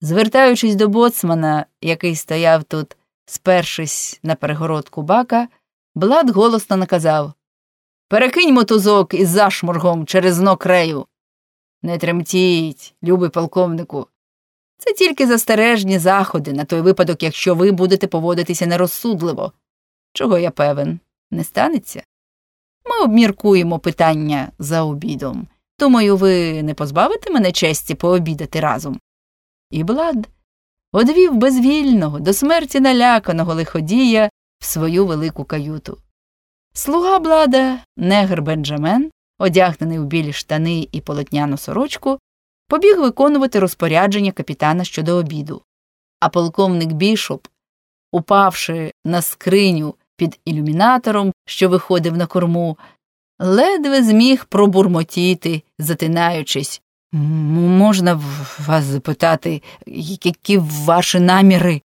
Звертаючись до боцмана, який стояв тут, спершись на перегородку бака, Блад голосно наказав Перекинь мотузок із зашморгом через дно крею. Не тремтіть, любий полковнику. Це тільки застережні заходи на той випадок, якщо ви будете поводитися нерозсудливо. Чого я певен, не станеться? Ми обміркуємо питання за обідом. Думаю, ви не позбавите мене честі пообідати разом. І Блад одвів безвільного, до смерті наляканого лиходія в свою велику каюту. Слуга Блада, негр Бенджамен, одягнений у білі штани і полотняну сорочку, побіг виконувати розпорядження капітана щодо обіду. А полковник Бішоп, упавши на скриню під ілюмінатором, що виходив на корму, ледве зміг пробурмотіти, затинаючись. Можна вас запитати, які ваші наміри?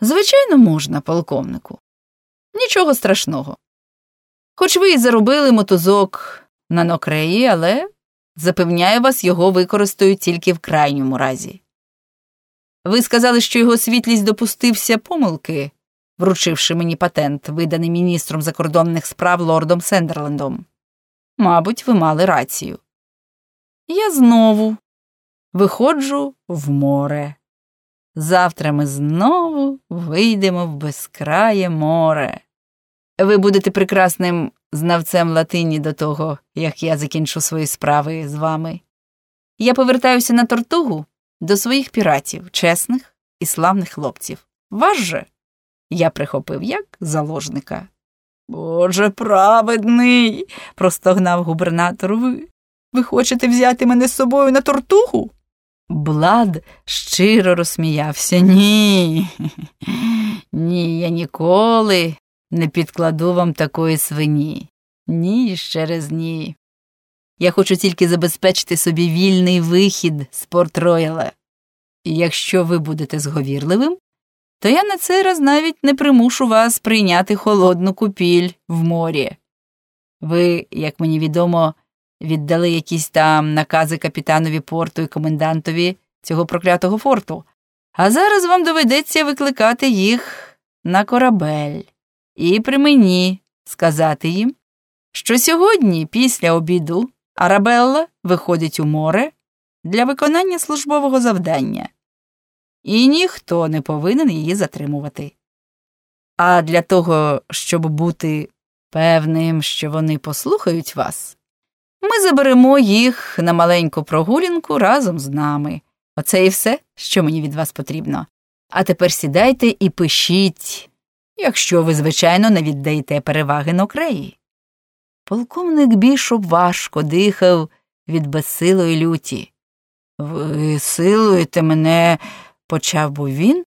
Звичайно, можна, полковнику. Нічого страшного. Хоч ви і заробили мотузок на нокреї, але запевняю вас, його використають тільки в крайньому разі. Ви сказали, що його світлість допустився помилки, вручивши мені патент, виданий міністром закордонних справ лордом Сендерлендом. Мабуть, ви мали рацію. Я знову виходжу в море. Завтра ми знову вийдемо в безкрає море. Ви будете прекрасним знавцем латині до того, як я закінчу свої справи з вами. Я повертаюся на тортугу до своїх піратів, чесних і славних хлопців. Вас же я прихопив як заложника. Боже праведний. простогнав губернатор. Ви ви хочете взяти мене з собою на тортугу? Блад щиро розсміявся. Ні. Ні, я ніколи не підкладу вам такої свині. Ні, ще раз ні. Я хочу тільки забезпечити собі вільний вихід з Порт Рояла. І якщо ви будете зговірливим, то я на цей раз навіть не примушу вас прийняти холодну купіль в морі. Ви, як мені відомо, віддали якісь там накази капітанові порту і комендантові цього проклятого форту, а зараз вам доведеться викликати їх на корабель. І при мені сказати їм, що сьогодні, після обіду, Арабелла виходить у море для виконання службового завдання, і ніхто не повинен її затримувати. А для того, щоб бути певним, що вони послухають вас, ми заберемо їх на маленьку прогулянку разом з нами. Оце і все, що мені від вас потрібно. А тепер сідайте і пишіть, якщо ви, звичайно, не віддаєте переваги нокреї. Полковник бішоп важко дихав від безсилої люті. Ви силуєте мене, почав був він.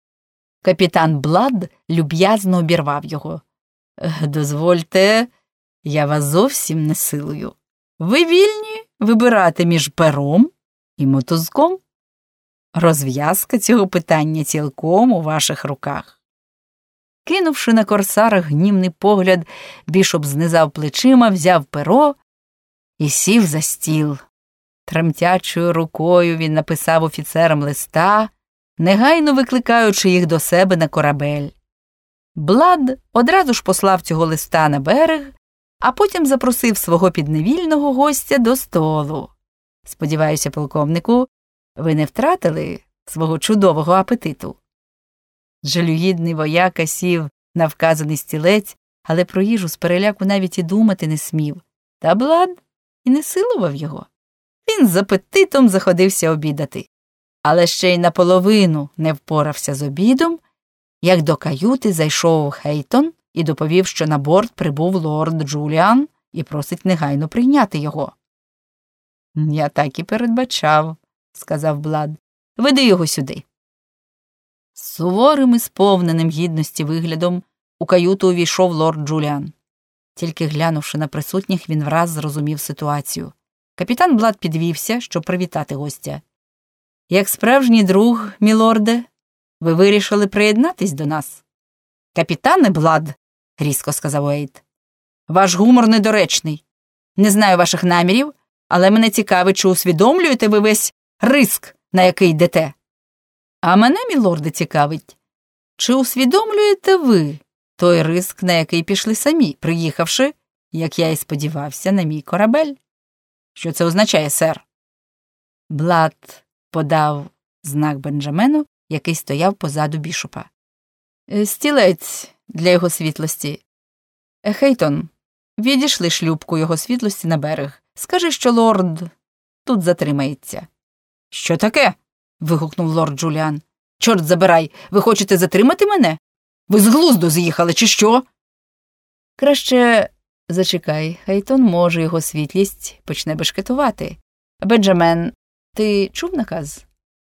Капітан Блад люб'язно обірвав його. Дозвольте, я вас зовсім не силую. Ви вільні вибирати між пером і мотузком. Розв'язка цього питання цілком у ваших руках. Кинувши на корсара гнівний погляд, бішоп знизав плечима, взяв перо і сів за стіл. Тремтячою рукою він написав офіцерам листа, негайно викликаючи їх до себе на корабель. Блад одразу ж послав цього листа на берег, а потім запросив свого підневільного гостя до столу. Сподіваюся, полковнику, ви не втратили свого чудового апетиту. Жалюгідний вояка сів на вказаний стілець, але про їжу з переляку навіть і думати не смів, та блад і не силував його. Він з апетитом заходився обідати, але ще й наполовину не впорався з обідом, як до каюти зайшов Хейтон і доповів, що на борт прибув лорд Джуліан і просить негайно прийняти його. Я так і передбачав, сказав Блад. Веди його сюди. З суворим і сповненим гідності виглядом у каюту увійшов лорд Джуліан. Тільки глянувши на присутніх, він враз зрозумів ситуацію. Капітан Блад підвівся, щоб привітати гостя. Як справжній друг, мілорде, ви вирішили приєднатись до нас? Капітане Блад, різко сказав Уейт, ваш гумор недоречний. Не знаю ваших намірів, але мене цікавить, чи усвідомлюєте ви весь риск, на який йдете. А мене, мілорде, цікавить, чи усвідомлюєте ви той риск, на який пішли самі, приїхавши, як я і сподівався, на мій корабель? Що це означає, сер? Блад подав знак Бенджамену, який стояв позаду бішопа. «Е, Стілець для його світлості. Е, Хейтон, відійшли шлюпку його світлості на берег. Скажи, що лорд тут затримається. Що таке? вигукнув лорд Джуліан. Чорт забирай, ви хочете затримати мене? Ви з глузду з'їхали, чи що? Краще зачекай, Хейтон може його світлість почне бешкетувати. Бенджамен, ти чув наказ?